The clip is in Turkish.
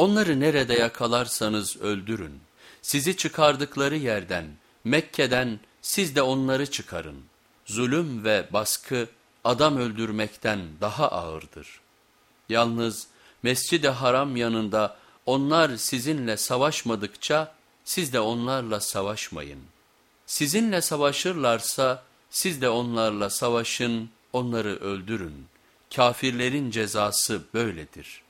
Onları nerede yakalarsanız öldürün. Sizi çıkardıkları yerden, Mekke'den siz de onları çıkarın. Zulüm ve baskı adam öldürmekten daha ağırdır. Yalnız Mescid-i Haram yanında onlar sizinle savaşmadıkça siz de onlarla savaşmayın. Sizinle savaşırlarsa siz de onlarla savaşın, onları öldürün. Kafirlerin cezası böyledir.''